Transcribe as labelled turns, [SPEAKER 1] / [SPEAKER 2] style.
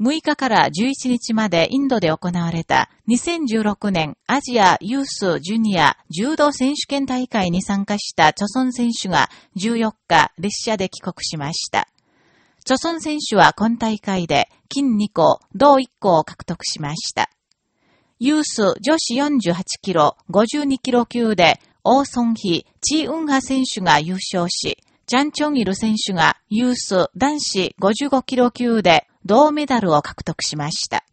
[SPEAKER 1] 6日から11日までインドで行われた2016年アジアユースジュニア柔道選手権大会に参加した著村選手が14日列車で帰国しました。著村選手は今大会で金2個、銅1個を獲得しました。ユース女子48キロ、52キロ級で、オーソンヒ、チーウンハ選手が優勝し、ジャンチョンイル選手がユース男子55キロ級で銅メダルを獲得しました。